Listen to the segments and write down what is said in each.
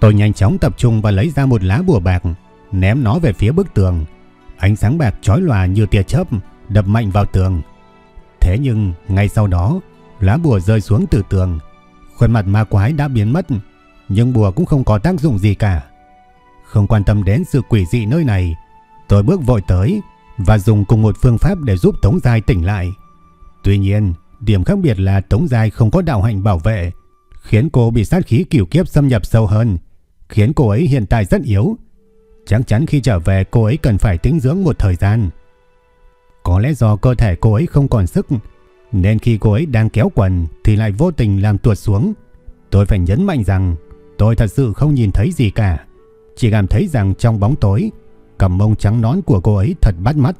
Tôi nhanh chóng tập trung và lấy ra một lá bùa bạc, ném nó về phía bức tường. Ánh sáng bạc chói lòa như tia chớp đập mạnh vào tường. Thế nhưng ngay sau đó, lá bùa rơi xuống từ tường. Khuôn mặt ma quái đã biến mất, nhưng bùa cũng không có tác dụng gì cả. Không quan tâm đến sự quỷ dị nơi này, tôi bước vội tới và dùng cùng một phương pháp để giúp Tống Giai tỉnh lại. Tuy nhiên, điểm khác biệt là Tống Giai không có đạo hạnh bảo vệ, khiến cô bị sát khí kiểu kiếp xâm nhập sâu hơn khiến cô ấy hiện tại rất yếu. Chắc chắn khi trở về cô ấy cần phải tĩnh dưỡng một thời gian. Có lẽ do cơ thể cô ấy không còn sức, nên khi cô ấy đang kéo quần thì lại vô tình làm tuột xuống. Tôi phải nhấn mạnh rằng tôi thật sự không nhìn thấy gì cả. Chỉ cảm thấy rằng trong bóng tối, cầm mông trắng nón của cô ấy thật bắt mắt.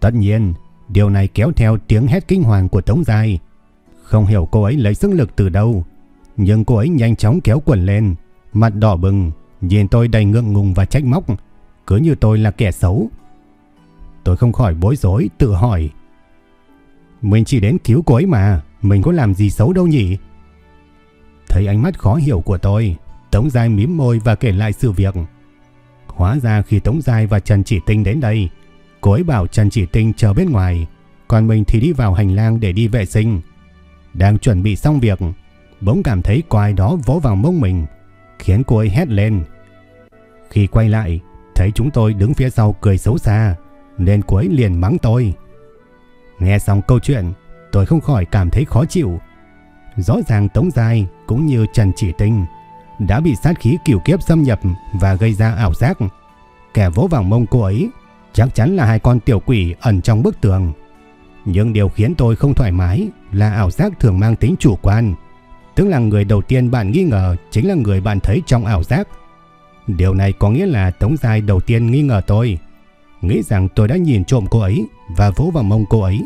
Tất nhiên, điều này kéo theo tiếng hét kinh hoàng của Tống Giai. Không hiểu cô ấy lấy sức lực từ đâu, nhưng cô ấy nhanh chóng kéo quần lên, Mặt đỏ bừng, nhìn tôi đầy ngượng ngùng và trách móc, cứ như tôi là kẻ xấu. Tôi không khỏi bối rối, tự hỏi. Mình chỉ đến cứu cô ấy mà, mình có làm gì xấu đâu nhỉ? Thấy ánh mắt khó hiểu của tôi, Tống Giai mím môi và kể lại sự việc. Hóa ra khi Tống Giai và Trần Chỉ Tinh đến đây, cô ấy bảo Trần Chỉ Tinh chờ bên ngoài, còn mình thì đi vào hành lang để đi vệ sinh. Đang chuẩn bị xong việc, bỗng cảm thấy có ai đó vỗ vào mông mình, khiến cô ấy hét lên. Khi quay lại, thấy chúng tôi đứng phía sau cười xấu xa, nên cô ấy liền mắng tôi. Nghe xong câu chuyện, tôi không khỏi cảm thấy khó chịu. Rõ ràng Tống Giai cũng như Trần Chỉ Tinh đã bị sát khí kiểu kiếp xâm nhập và gây ra ảo giác. Kẻ vỗ vào mông cô ấy chắc chắn là hai con tiểu quỷ ẩn trong bức tường. Nhưng điều khiến tôi không thoải mái là ảo giác thường mang tính chủ quan. Tức là người đầu tiên bạn nghi ngờ chính là người bạn thấy trong ảo giác. Điều này có nghĩa là Tống Giai đầu tiên nghi ngờ tôi. Nghĩ rằng tôi đã nhìn trộm cô ấy và vỗ vào mông cô ấy.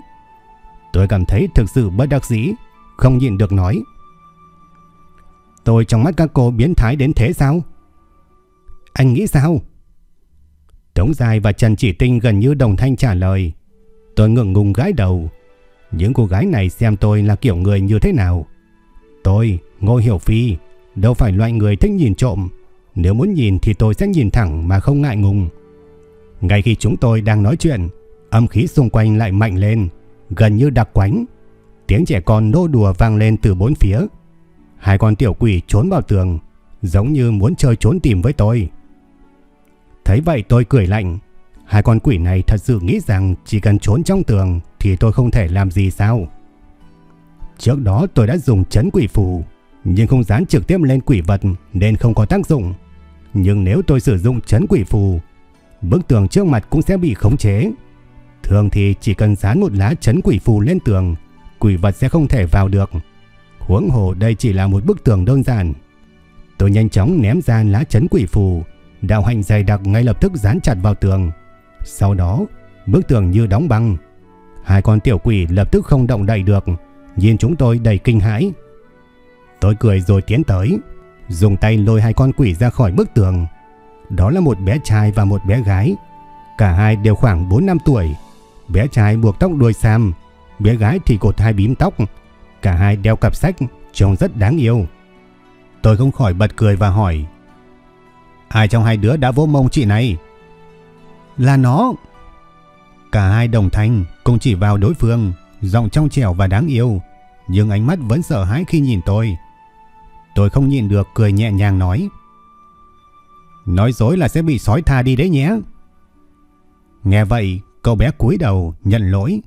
Tôi cảm thấy thực sự bất đắc dĩ, không nhịn được nói. Tôi trong mắt các cô biến thái đến thế sao? Anh nghĩ sao? Tống Giai và Trần Chỉ Tinh gần như đồng thanh trả lời. Tôi ngượng ngùng gái đầu. Những cô gái này xem tôi là kiểu người như thế nào? Rồi, Ngô Hiểu Phi, đâu phải loại người thích nhìn trộm. Nếu muốn nhìn thì tôi sẽ nhìn thẳng mà không ngại ngùng. Ngay khi chúng tôi đang nói chuyện, âm khí xung quanh lại mạnh lên, gần như đặc quánh. Tiếng trẻ con nô đùa vang lên từ bốn phía. Hai con tiểu quỷ trốn vào tường, giống như muốn chơi trốn tìm với tôi. Thấy vậy tôi cười lạnh. Hai con quỷ này thật sự nghĩ rằng chỉ cần trốn trong tường thì tôi không thể làm gì sao? Trước đó tôi đã dùng chấn quỷ phù, nhưng không dán trực tiếp lên quỷ vật nên không có tác dụng. Nhưng nếu tôi sử dụng chấn quỷ phù, bức tường trước mặt cũng sẽ bị khống chế. Thường thì chỉ cần dán một lá chấn quỷ phù lên tường, quỷ vật sẽ không thể vào được. Huống hồ đây chỉ là một bức tường đơn giản. Tôi nhanh chóng ném ra lá chấn quỷ phù, đạo hành dày đặc ngay lập tức dán chặt vào tường. Sau đó, bức tường như đóng băng. Hai con tiểu quỷ lập tức không động đậy được, nhìn chúng tôi đầy kinh hãi. Tôi cười rồi tiến tới, dùng tay lôi hai con quỷ ra khỏi bức tường. Đó là một bé trai và một bé gái. Cả hai đều khoảng 4 năm tuổi. Bé trai buộc tóc đuôi sam, bé gái thì cột hai bím tóc. Cả hai đeo cặp sách, trông rất đáng yêu. Tôi không khỏi bật cười và hỏi. Ai trong hai đứa đã vỗ mông chị này? Là nó. Cả hai đồng thanh cùng chỉ vào đối phương giọng trong trẻo và đáng yêu, nhưng ánh mắt vẫn sợ hãi khi nhìn tôi. Tôi không nhịn được cười nhẹ nhàng nói. Nói dối là sẽ bị sói tha đi đấy nhé. Nghe vậy, cậu bé cúi đầu nhận lỗi.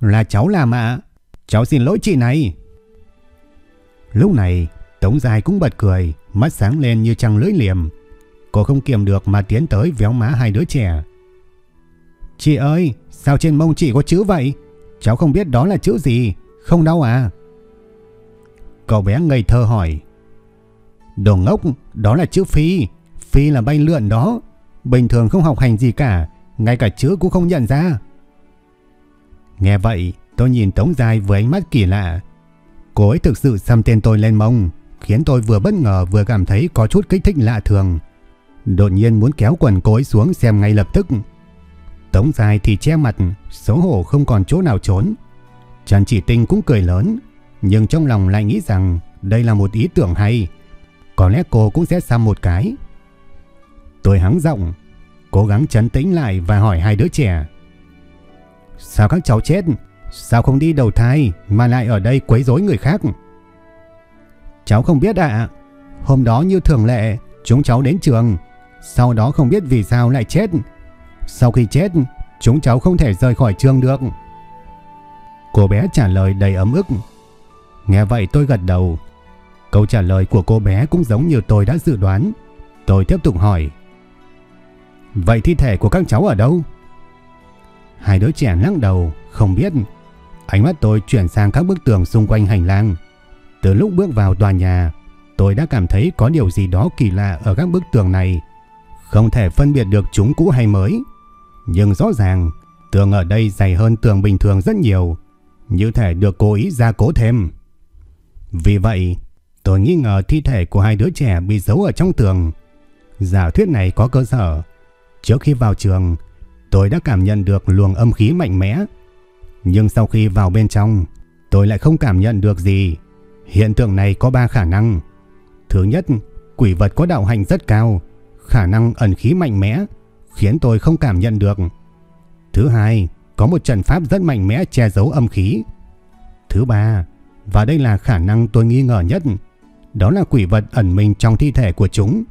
Là cháu làm ạ. Cháu xin lỗi chị này. Lúc này, Tống Dài cũng bật cười, mắt sáng lên như trăng lưỡi liềm. Cô không kiềm được mà tiến tới véo má hai đứa trẻ. Chị ơi, sao trên mông chị có chữ vậy? Cháu không biết đó là chữ gì, không đau à? Cậu bé ngây thơ hỏi. Đồ ngốc, đó là chữ phi. Phi là bay lượn đó. Bình thường không học hành gì cả, ngay cả chữ cũng không nhận ra. Nghe vậy, tôi nhìn Tống Dài với ánh mắt kỳ lạ. Cô ấy thực sự xăm tên tôi lên mông, khiến tôi vừa bất ngờ vừa cảm thấy có chút kích thích lạ thường. Đột nhiên muốn kéo quần cô ấy xuống xem ngay lập tức. Tống Dài thì che mặt, xấu hổ không còn chỗ nào trốn. Trần Chỉ Tinh cũng cười lớn, nhưng trong lòng lại nghĩ rằng đây là một ý tưởng hay. Có lẽ cô cũng sẽ xăm một cái. Tôi hắng giọng, cố gắng trấn tĩnh lại và hỏi hai đứa trẻ. Sao các cháu chết? Sao không đi đầu thai mà lại ở đây quấy rối người khác? Cháu không biết ạ. Hôm đó như thường lệ, chúng cháu đến trường. Sau đó không biết vì sao lại chết. Sau khi chết, chúng cháu không thể rời khỏi trường được. Cô bé trả lời đầy ấm ức. Nghe vậy tôi gật đầu. Câu trả lời của cô bé cũng giống như tôi đã dự đoán. Tôi tiếp tục hỏi. Vậy thi thể của các cháu ở đâu? Hai đứa trẻ lắc đầu, không biết. Ánh mắt tôi chuyển sang các bức tường xung quanh hành lang. Từ lúc bước vào tòa nhà, tôi đã cảm thấy có điều gì đó kỳ lạ ở các bức tường này. Không thể phân biệt được chúng cũ hay mới. Nhưng rõ ràng, tường ở đây dày hơn tường bình thường rất nhiều. Như thể được cố ý gia cố thêm. Vì vậy, tôi nghi ngờ thi thể của hai đứa trẻ bị giấu ở trong tường. Giả thuyết này có cơ sở. Trước khi vào trường, tôi đã cảm nhận được luồng âm khí mạnh mẽ. Nhưng sau khi vào bên trong, tôi lại không cảm nhận được gì. Hiện tượng này có 3 khả năng. Thứ nhất, quỷ vật có đạo hành rất cao, khả năng ẩn khí mạnh mẽ, khiến tôi không cảm nhận được. Thứ hai, có một trận pháp rất mạnh mẽ che giấu âm khí. Thứ ba, và đây là khả năng tôi nghi ngờ nhất, đó là quỷ vật ẩn mình trong thi thể của chúng,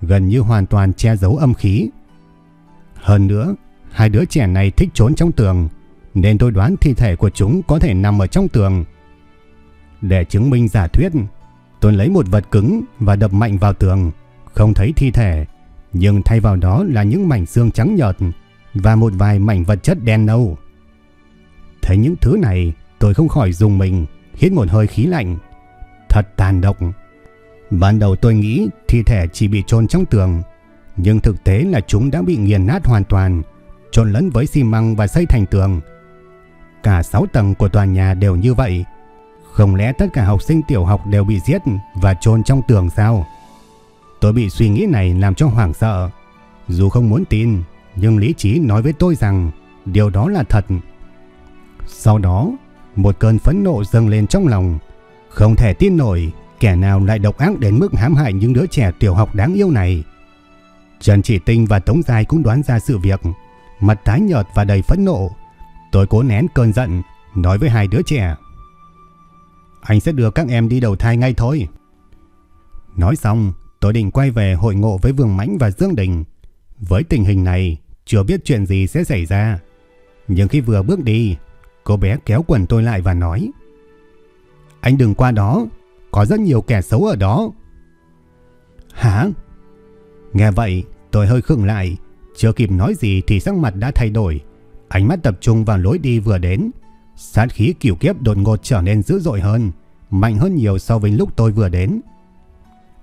gần như hoàn toàn che giấu âm khí. Hơn nữa, hai đứa trẻ này thích trốn trong tường, nên tôi đoán thi thể của chúng có thể nằm ở trong tường. Để chứng minh giả thuyết, tôi lấy một vật cứng và đập mạnh vào tường, không thấy thi thể, nhưng thay vào đó là những mảnh xương trắng nhợt và một vài mảnh vật chất đen nâu. Thấy những thứ này, tôi không khỏi dùng mình, hít một hơi khí lạnh. Thật tàn độc. Ban đầu tôi nghĩ thi thể chỉ bị chôn trong tường, nhưng thực tế là chúng đã bị nghiền nát hoàn toàn, trộn lẫn với xi măng và xây thành tường. Cả 6 tầng của tòa nhà đều như vậy. Không lẽ tất cả học sinh tiểu học đều bị giết và chôn trong tường sao? Tôi bị suy nghĩ này làm cho hoảng sợ. Dù không muốn tin, nhưng lý trí nói với tôi rằng điều đó là thật. Sau đó, một cơn phẫn nộ dâng lên trong lòng. Không thể tin nổi kẻ nào lại độc ác đến mức hãm hại những đứa trẻ tiểu học đáng yêu này. Trần Chỉ Tinh và Tống Giai cũng đoán ra sự việc. Mặt tái nhợt và đầy phẫn nộ. Tôi cố nén cơn giận, nói với hai đứa trẻ. Anh sẽ đưa các em đi đầu thai ngay thôi. Nói xong, tôi định quay về hội ngộ với Vương Mãnh và Dương Đình. Với tình hình này, chưa biết chuyện gì sẽ xảy ra. Nhưng khi vừa bước đi, cô bé kéo quần tôi lại và nói. Anh đừng qua đó, có rất nhiều kẻ xấu ở đó. Hả? Nghe vậy, tôi hơi khựng lại, chưa kịp nói gì thì sắc mặt đã thay đổi. Ánh mắt tập trung vào lối đi vừa đến. Sát khí kiểu kiếp đột ngột trở nên dữ dội hơn, mạnh hơn nhiều so với lúc tôi vừa đến.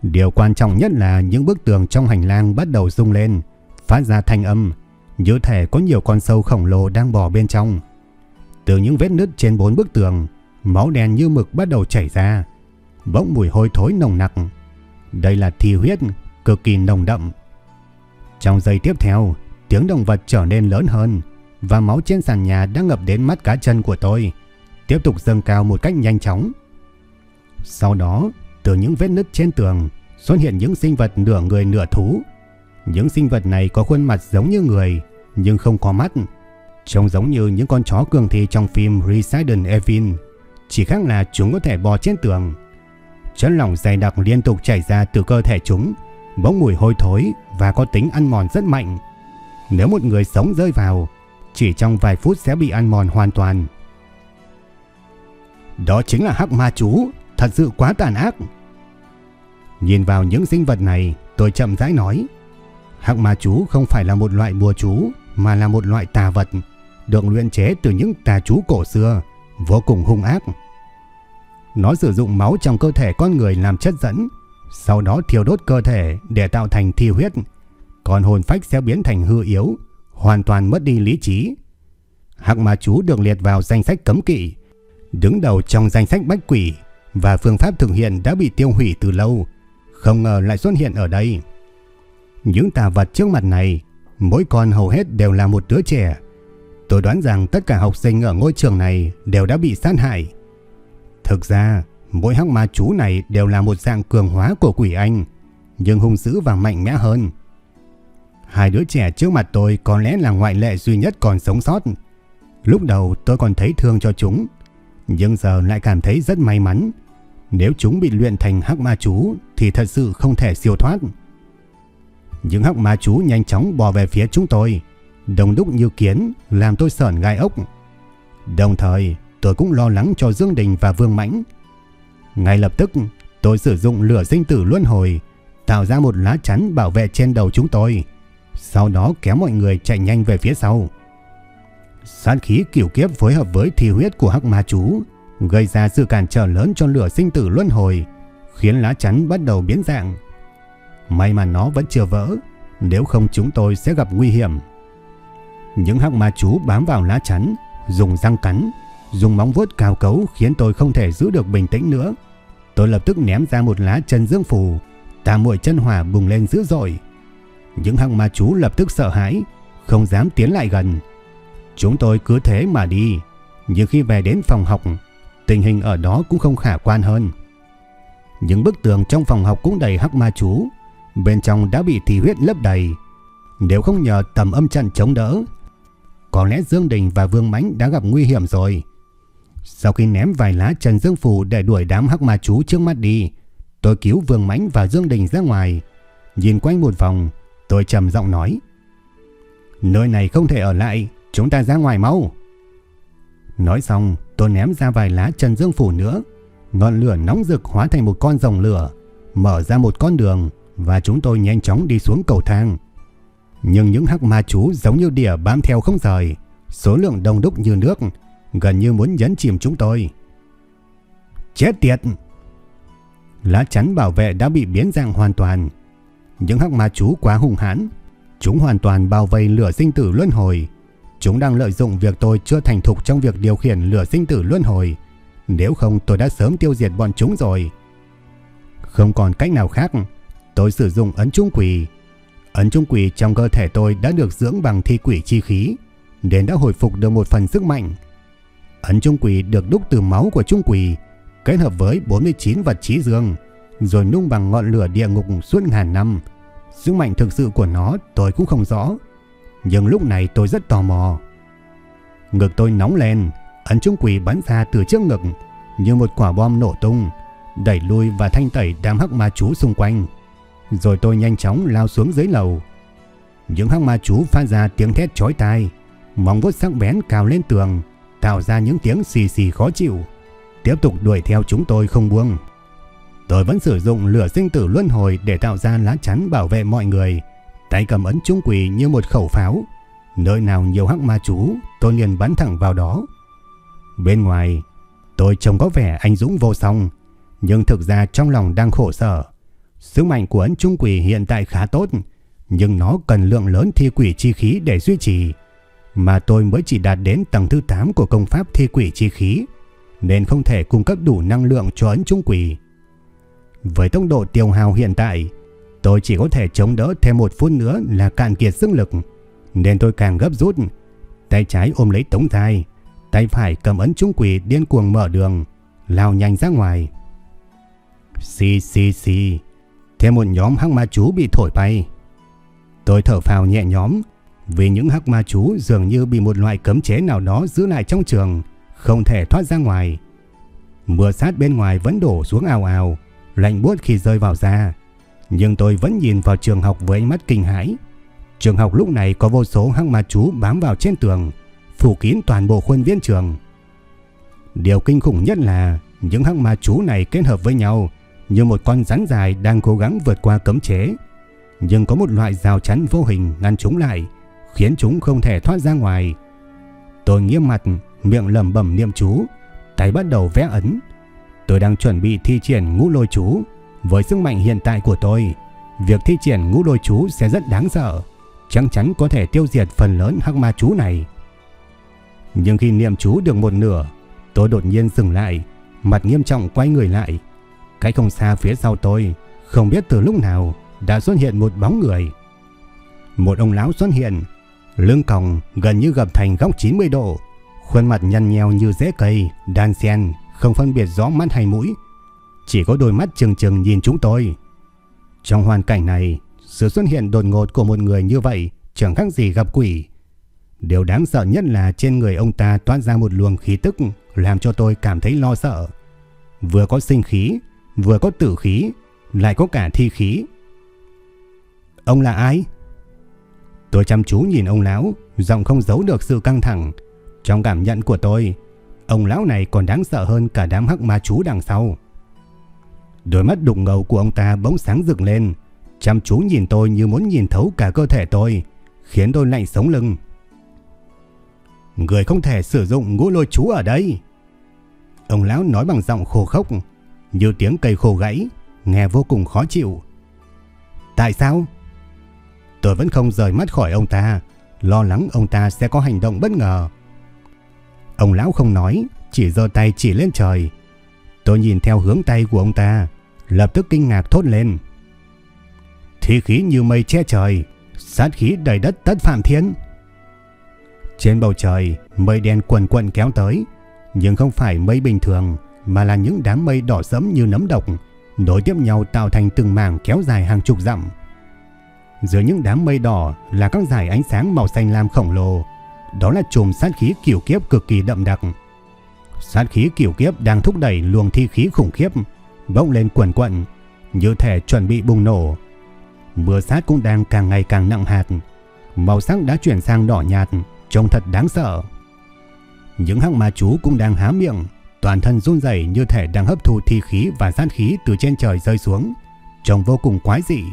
Điều quan trọng nhất là những bức tường trong hành lang bắt đầu rung lên, phát ra thanh âm, như thể có nhiều con sâu khổng lồ đang bò bên trong. Từ những vết nứt trên bốn bức tường, máu đen như mực bắt đầu chảy ra, bốc mùi hôi thối nồng nặc. Đây là thi huyết, cực kỳ nồng đậm. Trong giây tiếp theo, tiếng động vật trở nên lớn hơn và máu trên sàn nhà đã ngập đến mắt cá chân của tôi, tiếp tục dâng cao một cách nhanh chóng. Sau đó, từ những vết nứt trên tường xuất hiện những sinh vật nửa người nửa thú. Những sinh vật này có khuôn mặt giống như người nhưng không có mắt, trông giống như những con chó cường thi trong phim Resident Evil, chỉ khác là chúng có thể bò trên tường. Chất lỏng dày đặc liên tục chảy ra từ cơ thể chúng, bốc mùi hôi thối và có tính ăn mòn rất mạnh. Nếu một người sống rơi vào, chỉ trong vài phút sẽ bị ăn mòn hoàn toàn. Đó chính là hắc ma chú, thật sự quá tàn ác. Nhìn vào những sinh vật này, tôi chậm rãi nói. Hắc ma chú không phải là một loại bùa chú, mà là một loại tà vật, được luyện chế từ những tà chú cổ xưa, vô cùng hung ác. Nó sử dụng máu trong cơ thể con người làm chất dẫn, sau đó thiêu đốt cơ thể để tạo thành thi huyết, còn hồn phách sẽ biến thành hư yếu, hoàn toàn mất đi lý trí. Hắc ma chú được liệt vào danh sách cấm kỵ, đứng đầu trong danh sách bách quỷ và phương pháp thực hiện đã bị tiêu hủy từ lâu, không ngờ lại xuất hiện ở đây. Những tà vật trước mặt này, mỗi con hầu hết đều là một đứa trẻ. Tôi đoán rằng tất cả học sinh ở ngôi trường này đều đã bị sát hại. Thực ra, mỗi hắc ma chú này đều là một dạng cường hóa của quỷ anh, nhưng hung dữ và mạnh mẽ hơn. Hai đứa trẻ trước mặt tôi có lẽ là ngoại lệ duy nhất còn sống sót. Lúc đầu tôi còn thấy thương cho chúng, nhưng giờ lại cảm thấy rất may mắn. Nếu chúng bị luyện thành hắc ma chú thì thật sự không thể siêu thoát. Những hắc ma chú nhanh chóng bò về phía chúng tôi, đồng đúc như kiến làm tôi sởn gai ốc. Đồng thời tôi cũng lo lắng cho Dương Đình và Vương Mãnh. Ngay lập tức tôi sử dụng lửa sinh tử luân hồi tạo ra một lá chắn bảo vệ trên đầu chúng tôi. Sau đó kéo mọi người chạy nhanh về phía sau. Sát khí kiểu kiếp phối hợp với thi huyết của hắc ma chú gây ra sự cản trở lớn cho lửa sinh tử luân hồi, khiến lá chắn bắt đầu biến dạng. May mà nó vẫn chưa vỡ, nếu không chúng tôi sẽ gặp nguy hiểm. Những hắc ma chú bám vào lá chắn, dùng răng cắn, dùng móng vuốt cào cấu khiến tôi không thể giữ được bình tĩnh nữa. Tôi lập tức ném ra một lá chân dương phù, tà muội chân hỏa bùng lên dữ dội. Những hắc ma chú lập tức sợ hãi, không dám tiến lại gần. Chúng tôi cứ thế mà đi, nhưng khi về đến phòng học, tình hình ở đó cũng không khả quan hơn. Những bức tường trong phòng học cũng đầy hắc ma chú, bên trong đã bị thị huyết lấp đầy. Nếu không nhờ tầm âm trận chống đỡ, có lẽ Dương Đình và Vương Mãnh đã gặp nguy hiểm rồi. Sau khi ném vài lá trần dương phù để đuổi đám hắc ma chú trước mắt đi, tôi cứu Vương Mãnh và Dương Đình ra ngoài. Nhìn quanh một vòng, tôi trầm giọng nói. Nơi này không thể ở lại, chúng ta ra ngoài mau. Nói xong, tôi ném ra vài lá trần dương phủ nữa. Ngọn lửa nóng rực hóa thành một con rồng lửa, mở ra một con đường và chúng tôi nhanh chóng đi xuống cầu thang. Nhưng những hắc ma chú giống như đỉa bám theo không rời, số lượng đông đúc như nước, gần như muốn nhấn chìm chúng tôi. Chết tiệt! Lá chắn bảo vệ đã bị biến dạng hoàn toàn. Những hắc ma chú quá hung hãn, chúng hoàn toàn bao vây lửa sinh tử luân hồi. Chúng đang lợi dụng việc tôi chưa thành thục trong việc điều khiển lửa sinh tử luân hồi. Nếu không tôi đã sớm tiêu diệt bọn chúng rồi. Không còn cách nào khác, tôi sử dụng ấn trung quỷ. Ấn trung quỷ trong cơ thể tôi đã được dưỡng bằng thi quỷ chi khí, nên đã hồi phục được một phần sức mạnh. Ấn trung quỷ được đúc từ máu của trung quỷ, kết hợp với 49 vật trí dương, rồi nung bằng ngọn lửa địa ngục suốt ngàn năm. Sức mạnh thực sự của nó tôi cũng không rõ, nhưng lúc này tôi rất tò mò. Ngực tôi nóng lên, ấn trung quỷ bắn ra từ trước ngực, như một quả bom nổ tung, đẩy lui và thanh tẩy đám hắc ma chú xung quanh. Rồi tôi nhanh chóng lao xuống dưới lầu. Những hắc ma chú phát ra tiếng thét chói tai, móng vuốt sắc bén cào lên tường, tạo ra những tiếng xì xì khó chịu. Tiếp tục đuổi theo chúng tôi không buông. Tôi vẫn sử dụng lửa sinh tử luân hồi để tạo ra lá chắn bảo vệ mọi người. Tay cầm ấn trung quỷ như một khẩu pháo. Nơi nào nhiều hắc ma chú, tôi liền bắn thẳng vào đó. Bên ngoài, tôi trông có vẻ anh dũng vô song, nhưng thực ra trong lòng đang khổ sở. Sức mạnh của ấn trung quỷ hiện tại khá tốt, nhưng nó cần lượng lớn thi quỷ chi khí để duy trì. Mà tôi mới chỉ đạt đến tầng thứ 8 của công pháp thi quỷ chi khí, nên không thể cung cấp đủ năng lượng cho ấn trung quỷ. Với tốc độ tiêu hào hiện tại, tôi chỉ có thể chống đỡ thêm một phút nữa là cạn kiệt sức lực, nên tôi càng gấp rút. Tay trái ôm lấy tống thai, tay phải cầm ấn trung quỷ điên cuồng mở đường, lao nhanh ra ngoài. Xì xì xì, thêm một nhóm hắc ma chú bị thổi bay. Tôi thở phào nhẹ nhõm, vì những hắc ma chú dường như bị một loại cấm chế nào đó giữ lại trong trường, không thể thoát ra ngoài. Mưa sát bên ngoài vẫn đổ xuống ào ào, lạnh buốt khi rơi vào da. Nhưng tôi vẫn nhìn vào trường học với ánh mắt kinh hãi. Trường học lúc này có vô số hắc ma chú bám vào trên tường, phủ kín toàn bộ khuôn viên trường. Điều kinh khủng nhất là những hắc ma chú này kết hợp với nhau như một con rắn dài đang cố gắng vượt qua cấm chế. Nhưng có một loại rào chắn vô hình ngăn chúng lại, khiến chúng không thể thoát ra ngoài. Tôi nghiêm mặt, miệng lẩm bẩm niệm chú, tay bắt đầu vẽ ấn. Tôi đang chuẩn bị thi triển ngũ lôi chú. Với sức mạnh hiện tại của tôi, việc thi triển ngũ đôi chú sẽ rất đáng sợ. Chắc chắn có thể tiêu diệt phần lớn hắc ma chú này. Nhưng khi niệm chú được một nửa, tôi đột nhiên dừng lại, mặt nghiêm trọng quay người lại. Cách không xa phía sau tôi, không biết từ lúc nào đã xuất hiện một bóng người. Một ông lão xuất hiện, lưng còng gần như gập thành góc 90 độ, khuôn mặt nhăn nheo như rễ cây, đan sen không phân biệt rõ mắt hay mũi, chỉ có đôi mắt trừng trừng nhìn chúng tôi. Trong hoàn cảnh này, sự xuất hiện đột ngột của một người như vậy chẳng khác gì gặp quỷ. Điều đáng sợ nhất là trên người ông ta toát ra một luồng khí tức làm cho tôi cảm thấy lo sợ. Vừa có sinh khí, vừa có tử khí, lại có cả thi khí. Ông là ai? Tôi chăm chú nhìn ông lão, giọng không giấu được sự căng thẳng. Trong cảm nhận của tôi, ông lão này còn đáng sợ hơn cả đám hắc ma chú đằng sau. Đôi mắt đục ngầu của ông ta bỗng sáng rực lên, chăm chú nhìn tôi như muốn nhìn thấu cả cơ thể tôi, khiến tôi lạnh sống lưng. Người không thể sử dụng ngũ lôi chú ở đây. Ông lão nói bằng giọng khô khốc, như tiếng cây khô gãy, nghe vô cùng khó chịu. Tại sao? Tôi vẫn không rời mắt khỏi ông ta, lo lắng ông ta sẽ có hành động bất ngờ. Ông lão không nói, chỉ giơ tay chỉ lên trời. Tôi nhìn theo hướng tay của ông ta, lập tức kinh ngạc thốt lên. Thi khí như mây che trời, sát khí đầy đất tất phạm thiên. Trên bầu trời, mây đen quần quần kéo tới, nhưng không phải mây bình thường, mà là những đám mây đỏ sẫm như nấm độc, nối tiếp nhau tạo thành từng mảng kéo dài hàng chục dặm. Dưới những đám mây đỏ là các dải ánh sáng màu xanh lam khổng lồ, đó là chùm sát khí kiểu kiếp cực kỳ đậm đặc. Sát khí kiểu kiếp đang thúc đẩy luồng thi khí khủng khiếp, bốc lên quần quận, như thể chuẩn bị bùng nổ. Mưa sát cũng đang càng ngày càng nặng hạt, màu sắc đã chuyển sang đỏ nhạt, trông thật đáng sợ. Những hắc ma chú cũng đang há miệng, toàn thân run rẩy như thể đang hấp thụ thi khí và sát khí từ trên trời rơi xuống, trông vô cùng quái dị.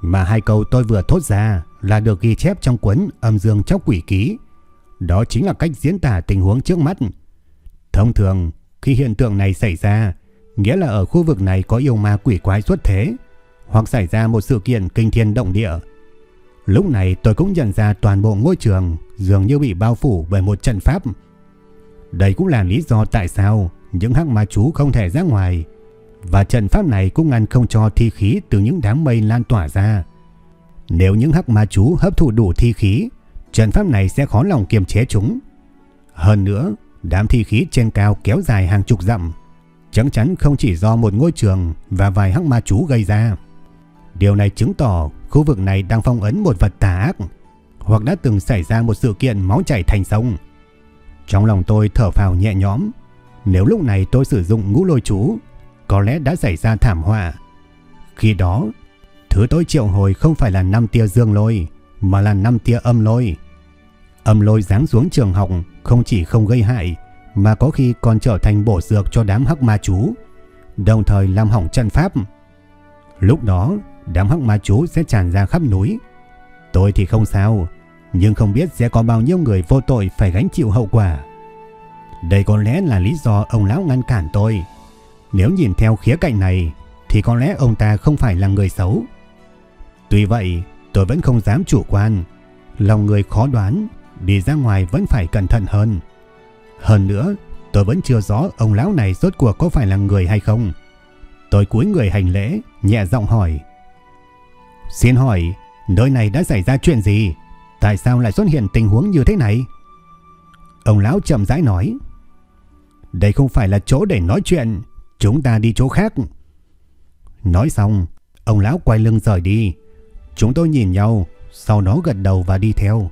Mà hai câu tôi vừa thốt ra là được ghi chép trong cuốn âm dương chóc quỷ ký. Đó chính là cách diễn tả tình huống trước mắt. Thông thường, khi hiện tượng này xảy ra, nghĩa là ở khu vực này có yêu ma quỷ quái xuất thế, hoặc xảy ra một sự kiện kinh thiên động địa. Lúc này tôi cũng nhận ra toàn bộ ngôi trường dường như bị bao phủ bởi một trận pháp. Đây cũng là lý do tại sao những hắc ma chú không thể ra ngoài, và trận pháp này cũng ngăn không cho thi khí từ những đám mây lan tỏa ra. Nếu những hắc ma chú hấp thụ đủ thi khí, trận pháp này sẽ khó lòng kiềm chế chúng. Hơn nữa, đám thi khí trên cao kéo dài hàng chục dặm, chắc chắn không chỉ do một ngôi trường và vài hắc ma chú gây ra. Điều này chứng tỏ khu vực này đang phong ấn một vật tà ác, hoặc đã từng xảy ra một sự kiện máu chảy thành sông. Trong lòng tôi thở phào nhẹ nhõm, nếu lúc này tôi sử dụng ngũ lôi chú, có lẽ đã xảy ra thảm họa. Khi đó, thứ tôi triệu hồi không phải là năm tia dương lôi, mà là năm tia âm lôi. Âm lôi giáng xuống trường học không chỉ không gây hại, mà có khi còn trở thành bổ dược cho đám hắc ma chú, đồng thời làm hỏng trận pháp. Lúc đó, đám hắc ma chú sẽ tràn ra khắp núi. Tôi thì không sao, nhưng không biết sẽ có bao nhiêu người vô tội phải gánh chịu hậu quả. Đây có lẽ là lý do ông lão ngăn cản tôi. Nếu nhìn theo khía cạnh này, thì có lẽ ông ta không phải là người xấu. Tuy vậy, tôi vẫn không dám chủ quan. Lòng người khó đoán, đi ra ngoài vẫn phải cẩn thận hơn. Hơn nữa, tôi vẫn chưa rõ ông lão này rốt cuộc có phải là người hay không. Tôi cúi người hành lễ, nhẹ giọng hỏi. Xin hỏi, nơi này đã xảy ra chuyện gì? Tại sao lại xuất hiện tình huống như thế này? Ông lão chậm rãi nói. Đây không phải là chỗ để nói chuyện, chúng ta đi chỗ khác. Nói xong, ông lão quay lưng rời đi. Chúng tôi nhìn nhau, sau đó gật đầu và đi theo.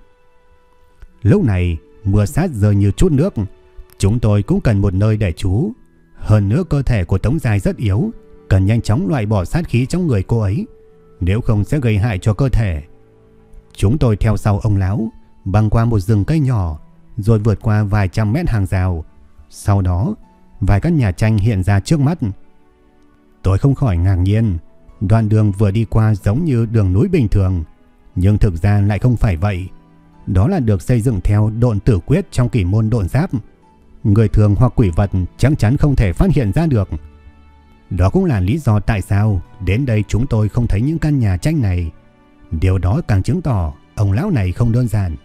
Lúc này, mưa sát rơi như chút nước. Chúng tôi cũng cần một nơi để trú. Hơn nữa cơ thể của Tống Giai rất yếu, cần nhanh chóng loại bỏ sát khí trong người cô ấy, nếu không sẽ gây hại cho cơ thể. Chúng tôi theo sau ông lão, băng qua một rừng cây nhỏ, rồi vượt qua vài trăm mét hàng rào. Sau đó, vài căn nhà tranh hiện ra trước mắt. Tôi không khỏi ngạc nhiên, đoạn đường vừa đi qua giống như đường núi bình thường, nhưng thực ra lại không phải vậy. Đó là được xây dựng theo độn tử quyết trong kỷ môn độn giáp. Người thường hoặc quỷ vật chắc chắn không thể phát hiện ra được. Đó cũng là lý do tại sao đến đây chúng tôi không thấy những căn nhà tranh này. Điều đó càng chứng tỏ ông lão này không đơn giản.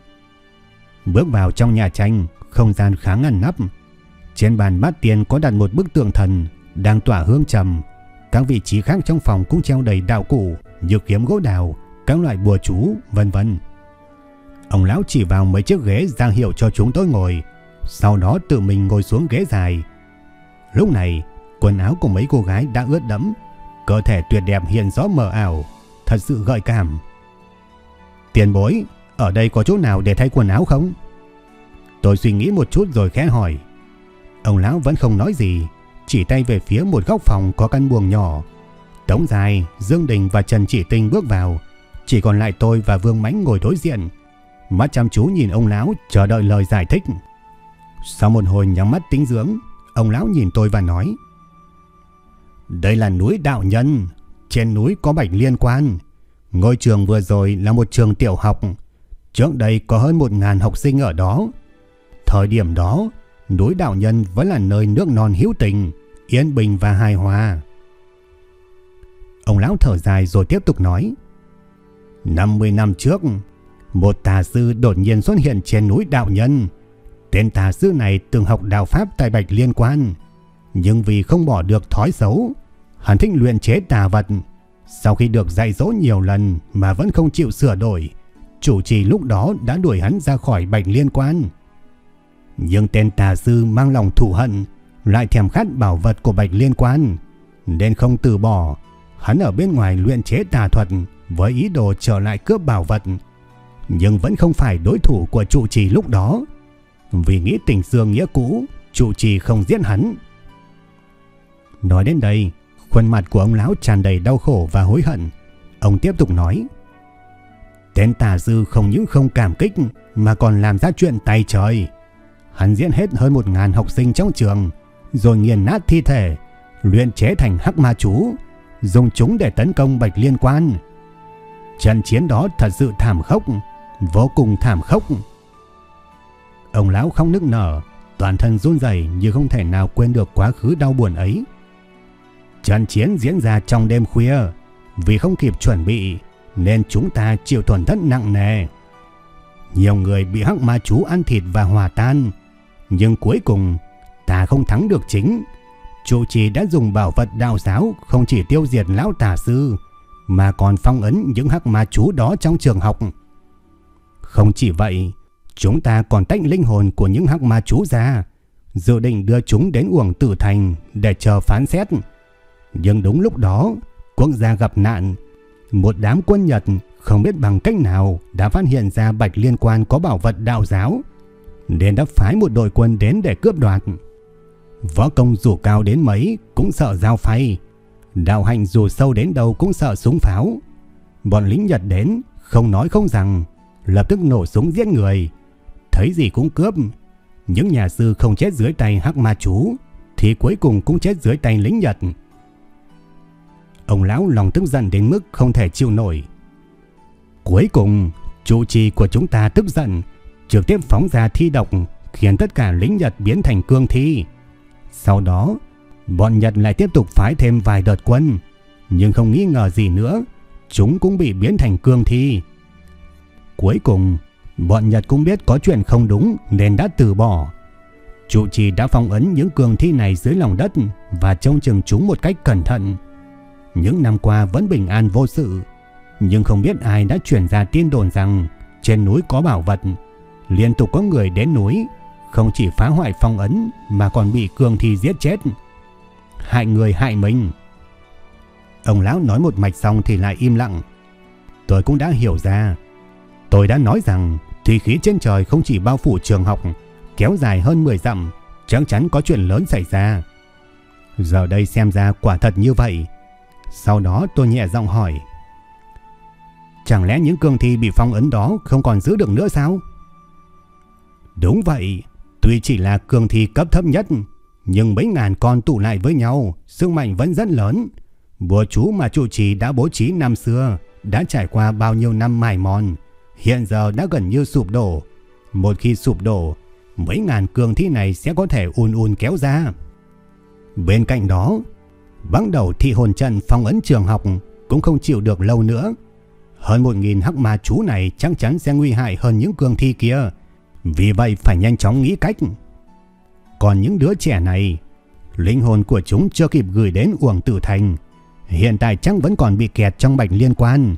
Bước vào trong nhà tranh, không gian khá ngăn nắp. Trên bàn bát tiền có đặt một bức tượng thần đang tỏa hương trầm. Các vị trí khác trong phòng cũng treo đầy đạo cụ như kiếm gỗ đào, các loại bùa chú, vân vân. Ông lão chỉ vào mấy chiếc ghế ra hiệu cho chúng tôi ngồi, sau đó tự mình ngồi xuống ghế dài. Lúc này, quần áo của mấy cô gái đã ướt đẫm, cơ thể tuyệt đẹp hiện rõ mờ ảo, thật sự gợi cảm. Tiền bối, ở đây có chỗ nào để thay quần áo không? Tôi suy nghĩ một chút rồi khẽ hỏi. Ông lão vẫn không nói gì, chỉ tay về phía một góc phòng có căn buồng nhỏ. Tống dài, Dương Đình và Trần Chỉ Tinh bước vào, chỉ còn lại tôi và Vương Mãnh ngồi đối diện. Mắt chăm chú nhìn ông lão chờ đợi lời giải thích. Sau một hồi nhắm mắt tính dưỡng, ông lão nhìn tôi và nói. Đây là núi đạo nhân, trên núi có bạch liên quan. Ngôi trường vừa rồi là một trường tiểu học. Trước đây có hơn một ngàn học sinh ở đó. Thời điểm đó, núi đạo nhân vẫn là nơi nước non hữu tình, yên bình và hài hòa. Ông lão thở dài rồi tiếp tục nói. 50 năm trước, một tà sư đột nhiên xuất hiện trên núi đạo nhân. Tên tà sư này từng học đạo pháp tại Bạch Liên Quan, nhưng vì không bỏ được thói xấu, hắn thích luyện chế tà vật. Sau khi được dạy dỗ nhiều lần mà vẫn không chịu sửa đổi, chủ trì lúc đó đã đuổi hắn ra khỏi Bạch Liên Quan. Nhưng tên tà sư mang lòng thù hận, lại thèm khát bảo vật của Bạch Liên Quan, nên không từ bỏ. Hắn ở bên ngoài luyện chế tà thuật với ý đồ trở lại cướp bảo vật, nhưng vẫn không phải đối thủ của trụ trì lúc đó. Vì nghĩ tình xương nghĩa cũ, trụ trì không giết hắn. Nói đến đây, khuôn mặt của ông lão tràn đầy đau khổ và hối hận. Ông tiếp tục nói, Tên tà sư không những không cảm kích mà còn làm ra chuyện tay trời. Hắn diễn hết hơn một ngàn học sinh trong trường, rồi nghiền nát thi thể, luyện chế thành hắc ma chú, dùng chúng để tấn công bạch liên quan. Trận chiến đó thật sự thảm khốc, vô cùng thảm khốc. Ông lão không nức nở, toàn thân run rẩy như không thể nào quên được quá khứ đau buồn ấy. Trận chiến diễn ra trong đêm khuya, vì không kịp chuẩn bị nên chúng ta chịu tổn thất nặng nề. Nhiều người bị hắc ma chú ăn thịt và hòa tan, nhưng cuối cùng ta không thắng được chính. Chủ trì đã dùng bảo vật đạo giáo không chỉ tiêu diệt lão tà sư, mà còn phong ấn những hắc ma chú đó trong trường học. Không chỉ vậy, chúng ta còn tách linh hồn của những hắc ma chú ra, dự định đưa chúng đến uổng tử thành để chờ phán xét. Nhưng đúng lúc đó, quốc gia gặp nạn, một đám quân Nhật không biết bằng cách nào đã phát hiện ra Bạch Liên Quan có bảo vật đạo giáo, nên đã phái một đội quân đến để cướp đoạt. Võ công dù cao đến mấy cũng sợ dao phay, đạo hành dù sâu đến đâu cũng sợ súng pháo. Bọn lính Nhật đến, không nói không rằng, lập tức nổ súng giết người. Thấy gì cũng cướp. Những nhà sư không chết dưới tay hắc ma chú, thì cuối cùng cũng chết dưới tay lính Nhật. Ông lão lòng tức giận đến mức không thể chịu nổi. Cuối cùng, chủ trì của chúng ta tức giận, trực tiếp phóng ra thi độc, khiến tất cả lính Nhật biến thành cương thi. Sau đó, bọn Nhật lại tiếp tục phái thêm vài đợt quân, nhưng không nghi ngờ gì nữa, chúng cũng bị biến thành cương thi. Cuối cùng, bọn Nhật cũng biết có chuyện không đúng nên đã từ bỏ. Chủ trì đã phong ấn những cường thi này dưới lòng đất và trông chừng chúng một cách cẩn thận. Những năm qua vẫn bình an vô sự, nhưng không biết ai đã truyền ra tin đồn rằng trên núi có bảo vật. Liên tục có người đến núi, không chỉ phá hoại phong ấn mà còn bị cường thi giết chết. Hại người hại mình. Ông lão nói một mạch xong thì lại im lặng. Tôi cũng đã hiểu ra. Tôi đã nói rằng thủy khí trên trời không chỉ bao phủ trường học, kéo dài hơn 10 dặm, chắc chắn có chuyện lớn xảy ra. Giờ đây xem ra quả thật như vậy. Sau đó tôi nhẹ giọng hỏi. Chẳng lẽ những cương thi bị phong ấn đó không còn giữ được nữa sao? Đúng vậy, tuy chỉ là cương thi cấp thấp nhất, Nhưng mấy ngàn con tụ lại với nhau, sức mạnh vẫn rất lớn. Bùa chú mà trụ trì đã bố trí năm xưa, đã trải qua bao nhiêu năm mài mòn, hiện giờ đã gần như sụp đổ. Một khi sụp đổ, mấy ngàn cường thi này sẽ có thể un un kéo ra. Bên cạnh đó, bắt đầu thị hồn trận phong ấn trường học cũng không chịu được lâu nữa. Hơn một nghìn hắc ma chú này chắc chắn sẽ nguy hại hơn những cường thi kia. Vì vậy phải nhanh chóng nghĩ cách. Còn những đứa trẻ này, linh hồn của chúng chưa kịp gửi đến Uổng Tử Thành. Hiện tại chắc vẫn còn bị kẹt trong bạch liên quan.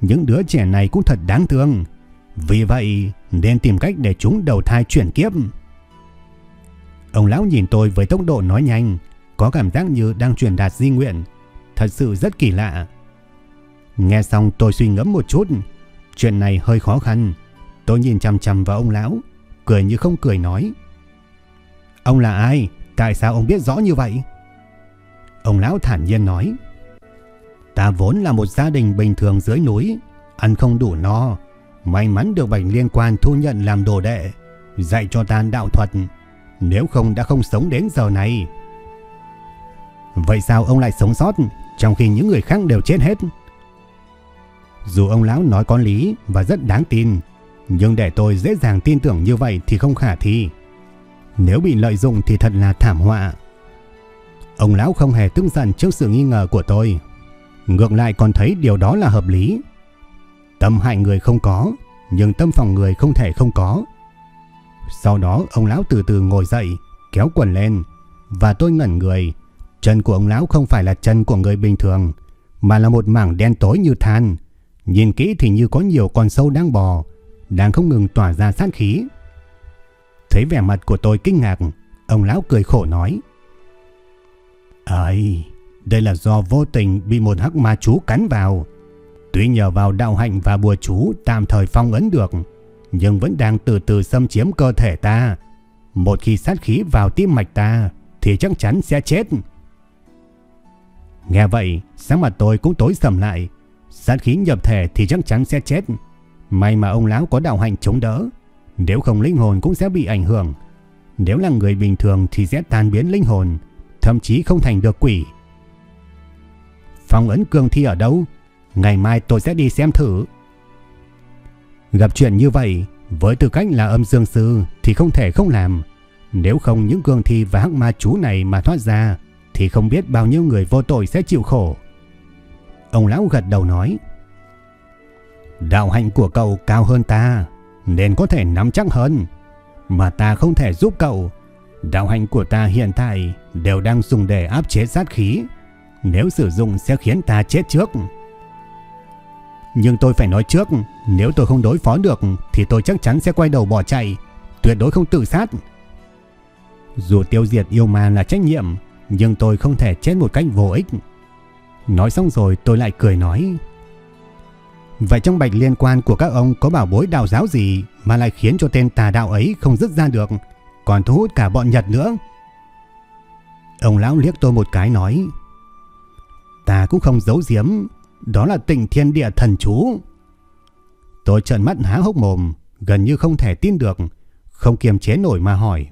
Những đứa trẻ này cũng thật đáng thương. Vì vậy nên tìm cách để chúng đầu thai chuyển kiếp. Ông lão nhìn tôi với tốc độ nói nhanh, có cảm giác như đang truyền đạt di nguyện. Thật sự rất kỳ lạ. Nghe xong tôi suy ngẫm một chút. Chuyện này hơi khó khăn. Tôi nhìn chằm chằm vào ông lão, cười như không cười nói. Ông là ai? Tại sao ông biết rõ như vậy? Ông lão thản nhiên nói. Ta vốn là một gia đình bình thường dưới núi, ăn không đủ no. May mắn được Bạch Liên Quan thu nhận làm đồ đệ, dạy cho ta đạo thuật. Nếu không đã không sống đến giờ này. Vậy sao ông lại sống sót trong khi những người khác đều chết hết? Dù ông lão nói có lý và rất đáng tin, nhưng để tôi dễ dàng tin tưởng như vậy thì không khả thi. Nếu bị lợi dụng thì thật là thảm họa. Ông lão không hề tức giận trước sự nghi ngờ của tôi. Ngược lại còn thấy điều đó là hợp lý. Tâm hại người không có, nhưng tâm phòng người không thể không có. Sau đó ông lão từ từ ngồi dậy, kéo quần lên, và tôi ngẩn người. Chân của ông lão không phải là chân của người bình thường, mà là một mảng đen tối như than. Nhìn kỹ thì như có nhiều con sâu đang bò, đang không ngừng tỏa ra sát khí. Thấy vẻ mặt của tôi kinh ngạc, ông lão cười khổ nói. Ây, đây là do vô tình bị một hắc ma chú cắn vào. Tuy nhờ vào đạo hạnh và bùa chú tạm thời phong ấn được, nhưng vẫn đang từ từ xâm chiếm cơ thể ta. Một khi sát khí vào tim mạch ta, thì chắc chắn sẽ chết. Nghe vậy, sáng mặt tôi cũng tối sầm lại. Sát khí nhập thể thì chắc chắn sẽ chết. May mà ông lão có đạo hạnh chống đỡ. Nếu không linh hồn cũng sẽ bị ảnh hưởng. Nếu là người bình thường thì sẽ tan biến linh hồn, thậm chí không thành được quỷ. Phong ấn cương thi ở đâu? Ngày mai tôi sẽ đi xem thử. Gặp chuyện như vậy, với tư cách là âm dương sư thì không thể không làm. Nếu không những cương thi và hắc ma chú này mà thoát ra, thì không biết bao nhiêu người vô tội sẽ chịu khổ. Ông lão gật đầu nói. Đạo hạnh của cậu cao hơn ta, nên có thể nắm chắc hơn. Mà ta không thể giúp cậu. Đạo hạnh của ta hiện tại đều đang dùng để áp chế sát khí. Nếu sử dụng sẽ khiến ta chết trước. Nhưng tôi phải nói trước, nếu tôi không đối phó được thì tôi chắc chắn sẽ quay đầu bỏ chạy, tuyệt đối không tự sát. Dù tiêu diệt yêu ma là trách nhiệm, nhưng tôi không thể chết một cách vô ích. Nói xong rồi tôi lại cười nói. Vậy trong bạch liên quan của các ông có bảo bối đạo giáo gì mà lại khiến cho tên tà đạo ấy không dứt ra được, còn thu hút cả bọn Nhật nữa? Ông lão liếc tôi một cái nói. Ta cũng không giấu giếm, đó là tịnh thiên địa thần chú. Tôi trợn mắt há hốc mồm, gần như không thể tin được, không kiềm chế nổi mà hỏi.